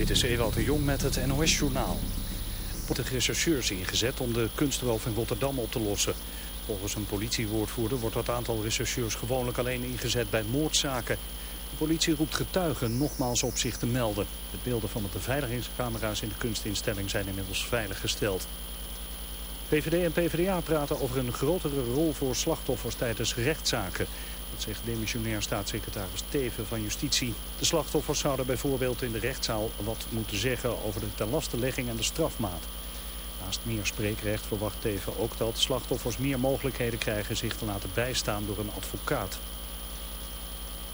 Dit is Ewald de Jong met het NOS-journaal. Er worden rechercheurs ingezet om de kunstroof in Rotterdam op te lossen. Volgens een politiewoordvoerder wordt dat aantal rechercheurs gewoonlijk alleen ingezet bij moordzaken. De politie roept getuigen nogmaals op zich te melden. De beelden van de beveiligingscamera's in de kunstinstelling zijn inmiddels veiliggesteld. VVD en PvdA praten over een grotere rol voor slachtoffers tijdens rechtszaken. Dat zegt demissionair staatssecretaris Teven van Justitie. De slachtoffers zouden bijvoorbeeld in de rechtszaal wat moeten zeggen over de tenlastelegging en de strafmaat. Naast meer spreekrecht verwacht Teven ook dat slachtoffers meer mogelijkheden krijgen zich te laten bijstaan door een advocaat.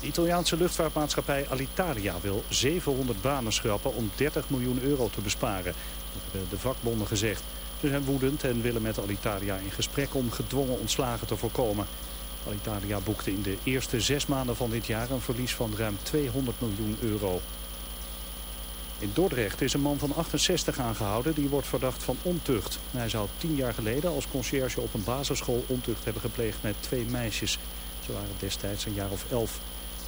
De Italiaanse luchtvaartmaatschappij Alitalia wil 700 banen schrappen om 30 miljoen euro te besparen. Dat hebben de vakbonden gezegd. Ze zijn woedend en willen met Alitalia in gesprek om gedwongen ontslagen te voorkomen. Alitalia boekte in de eerste zes maanden van dit jaar een verlies van ruim 200 miljoen euro. In Dordrecht is een man van 68 aangehouden die wordt verdacht van ontucht. Hij zou tien jaar geleden als conciërge op een basisschool ontucht hebben gepleegd met twee meisjes. Ze waren destijds een jaar of elf.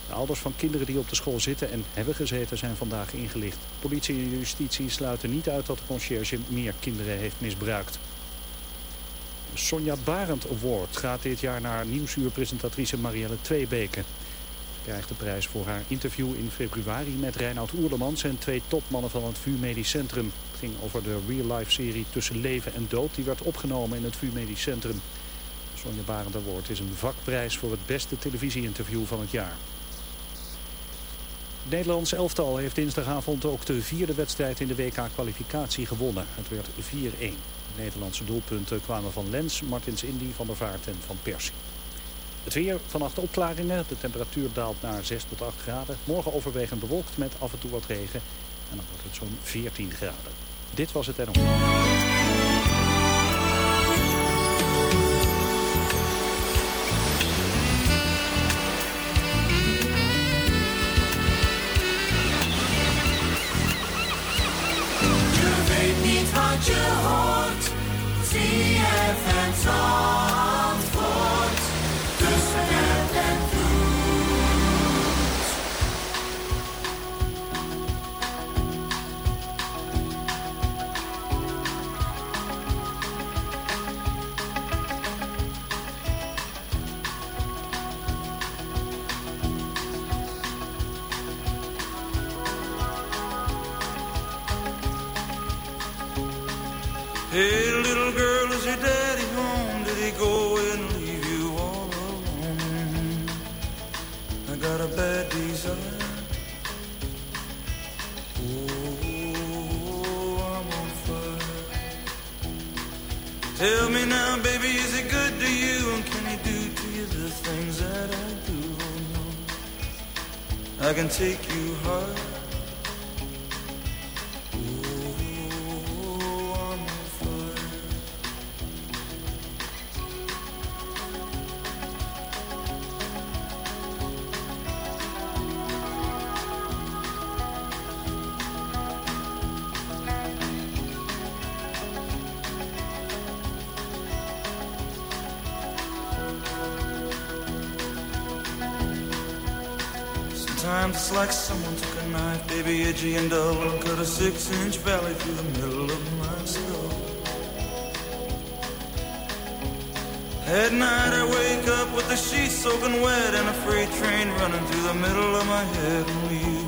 De ouders van kinderen die op de school zitten en hebben gezeten zijn vandaag ingelicht. Politie en justitie sluiten niet uit dat de conciërge meer kinderen heeft misbruikt. Sonja Barend Award gaat dit jaar naar nieuwsuurpresentatrice Marielle Tweebeke. Krijgt de prijs voor haar interview in februari met Reinoud Oerlemans en twee topmannen van het VU Medisch Centrum. Het ging over de real-life serie Tussen Leven en Dood. Die werd opgenomen in het VU Medisch Centrum. Sonja Barend Award is een vakprijs voor het beste televisieinterview van het jaar. Het Nederlands elftal heeft dinsdagavond ook de vierde wedstrijd in de WK-kwalificatie gewonnen. Het werd 4-1. Nederlandse doelpunten kwamen van Lens, Martins Indy, Van der Vaart en Van Persie. Het weer, vannacht opklaringen. De temperatuur daalt naar 6 tot 8 graden. Morgen overwegend bewolkt met af en toe wat regen. En dan wordt het zo'n 14 graden. Dit was het NO. Edgy and dull, and cut a six-inch valley through the middle of my skull. At night I wake up with the sheets soaking wet and a freight train running through the middle of my head.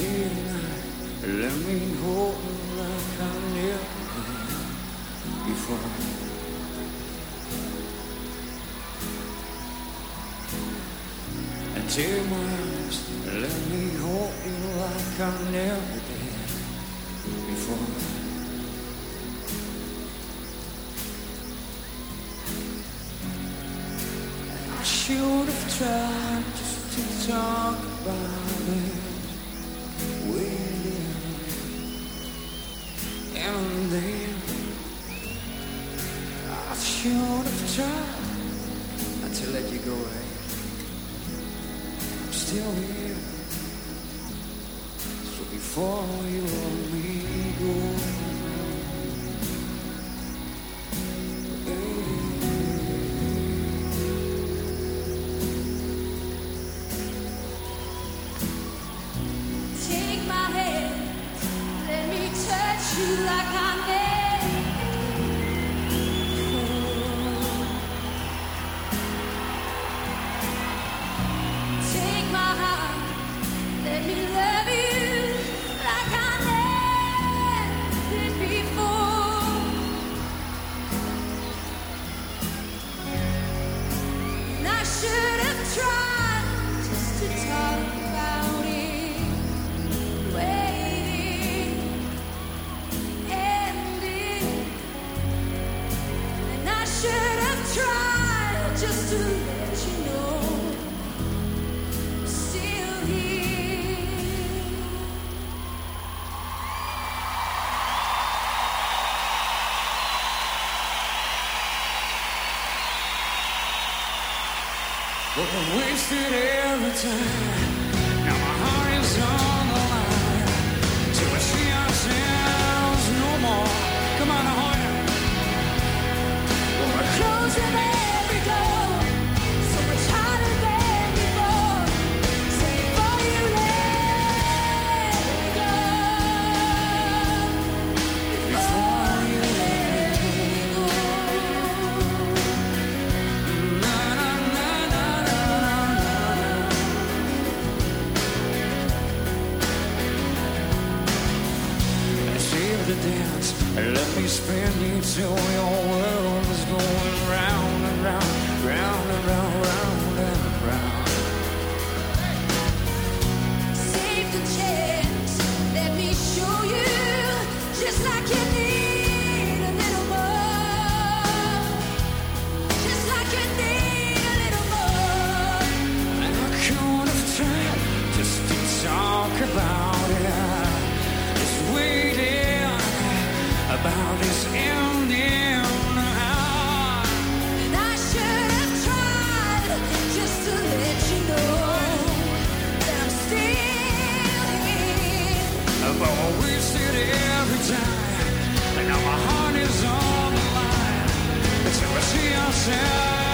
let me hold you like I never before. And my eyes, let me hold you like I never did before. Should have tried just to talk about. But I wasted every time. Now my heart is on. into your world. die. And now my heart is on the line. It's we see ourselves.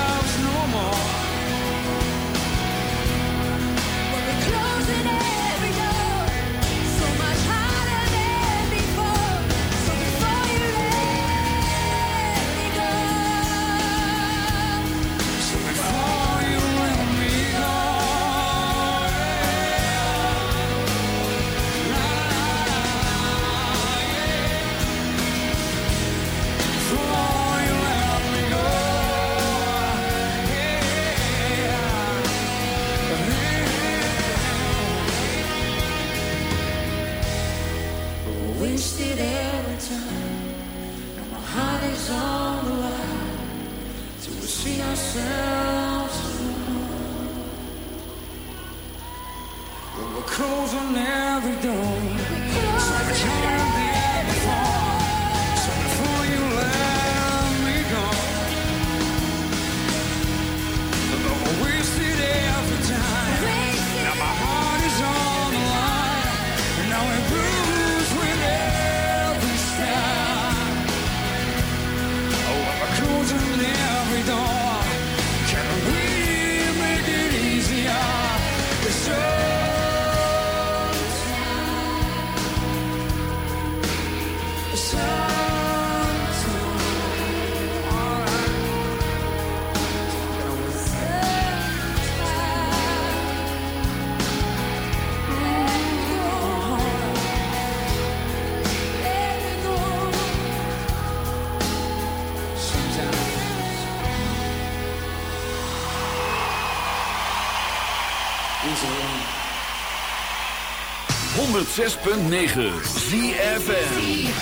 106.9 ZFN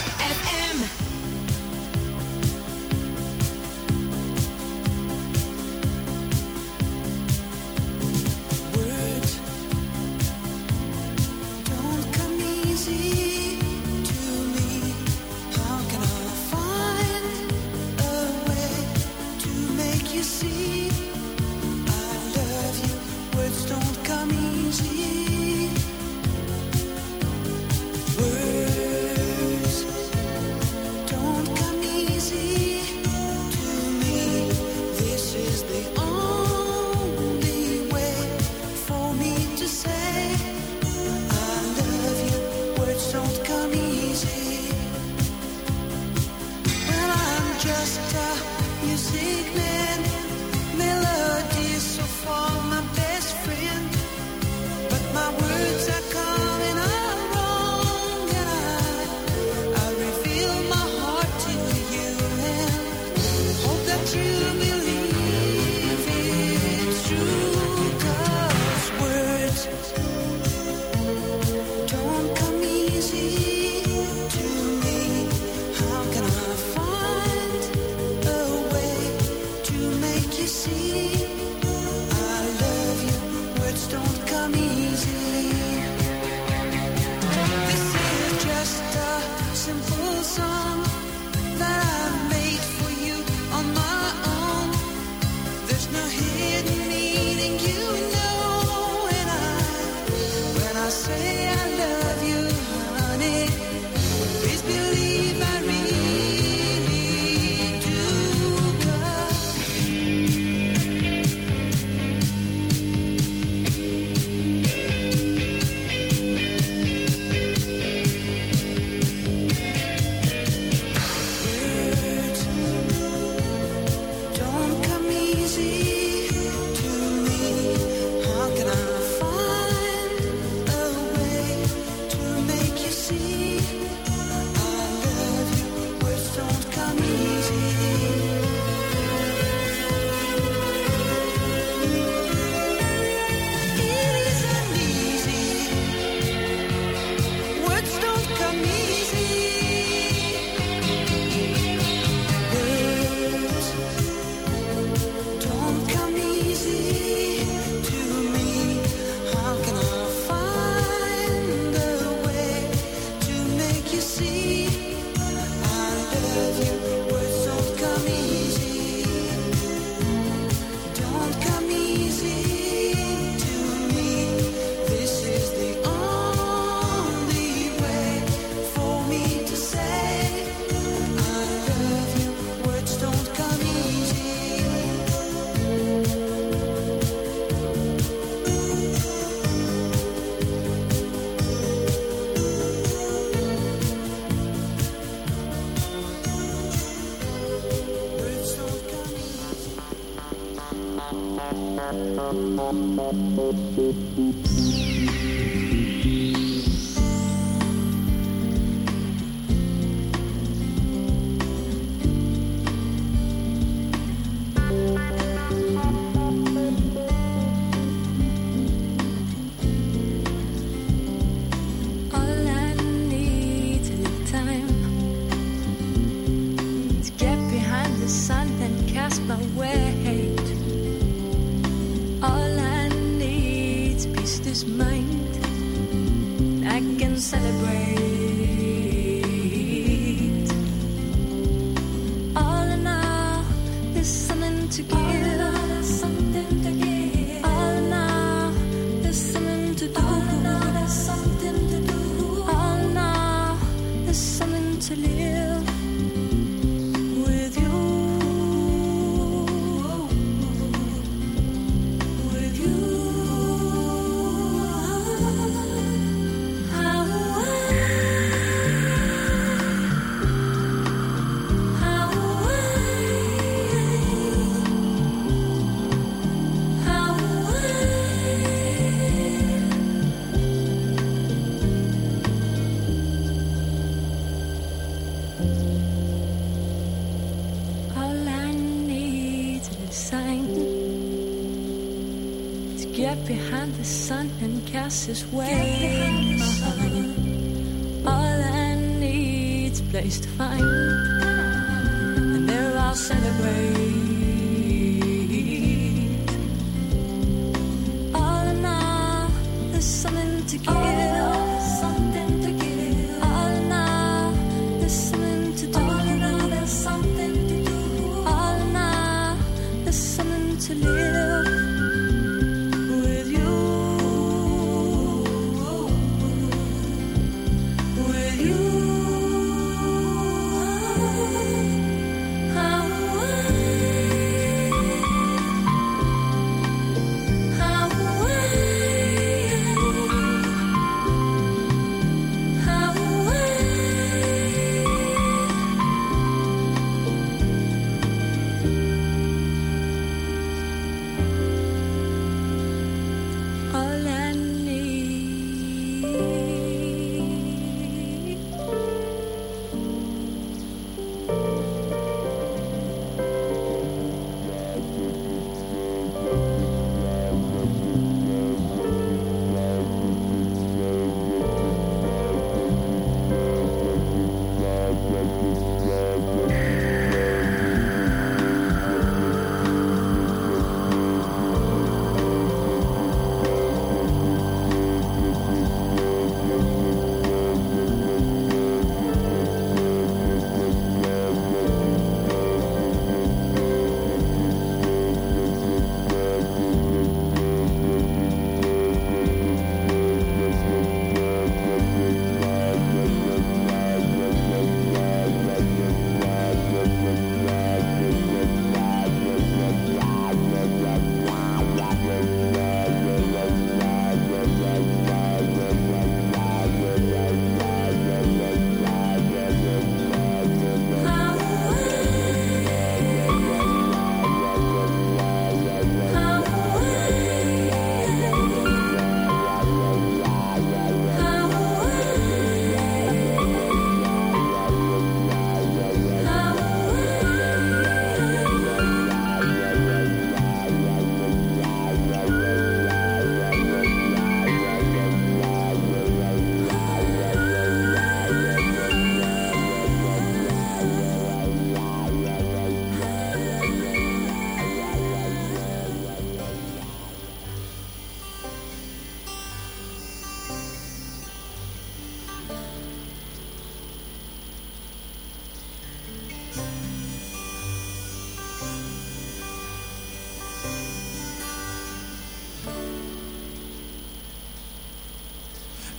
together. His way. All I need's place to find,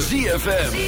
ZFM.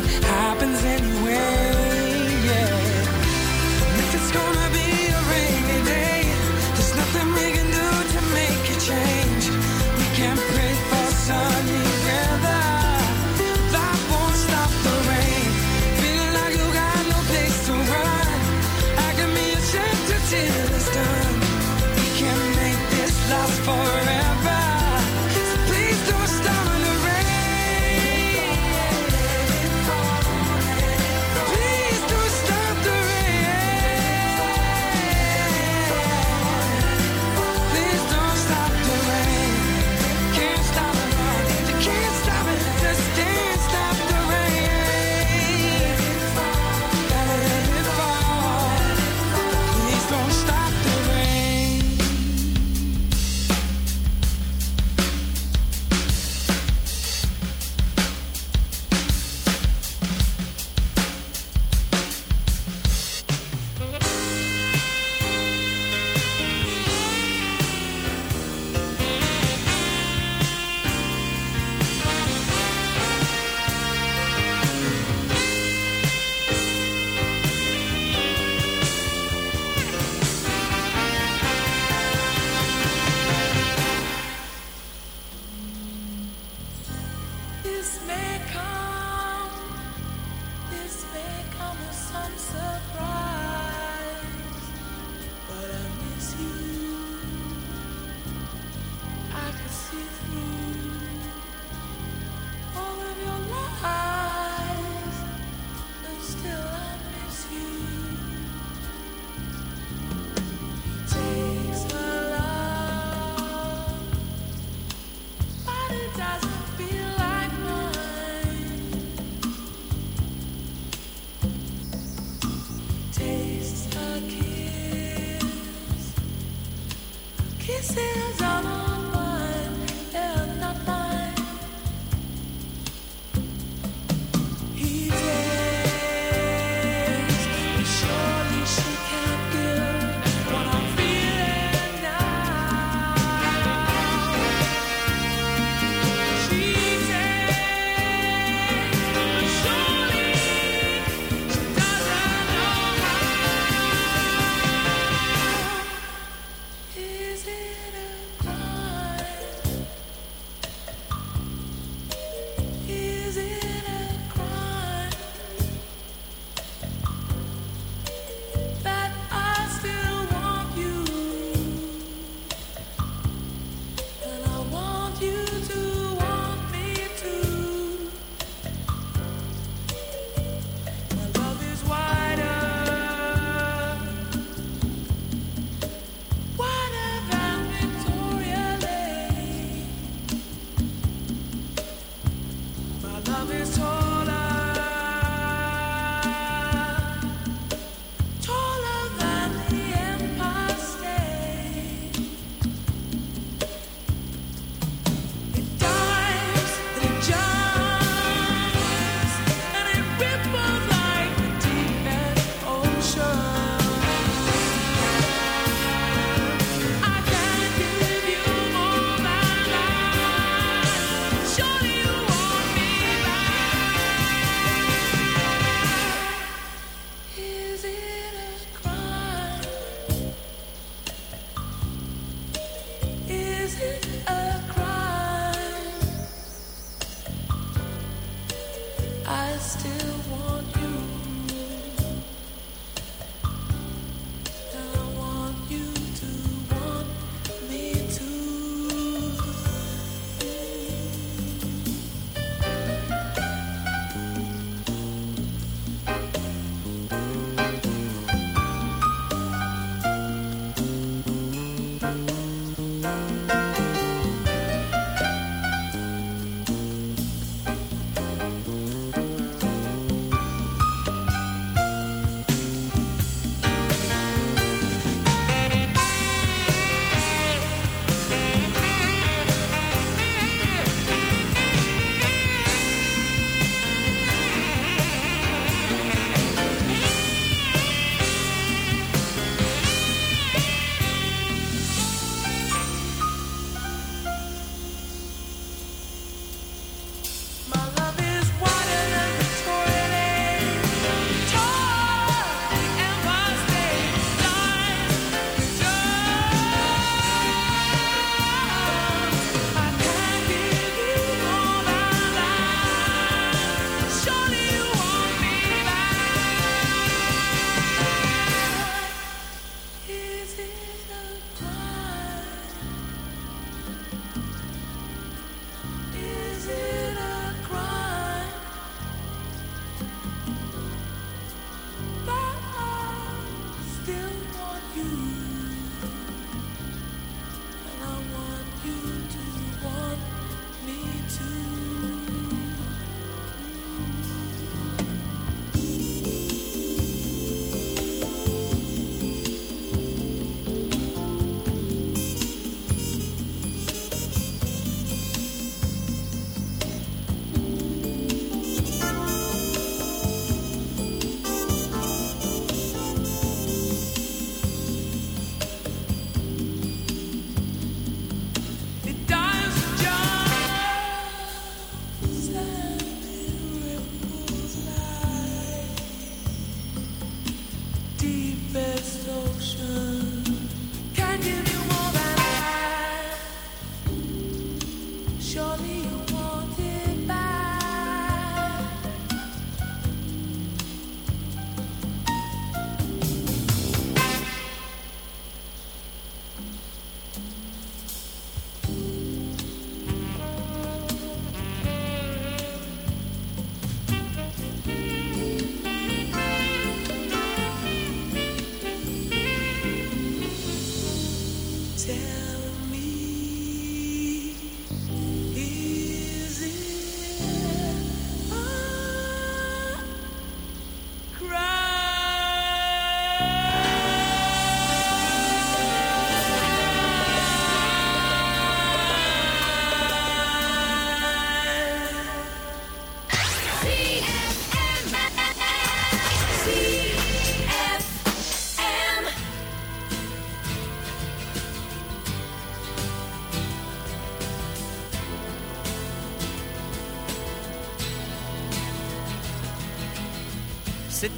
heart.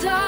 dark,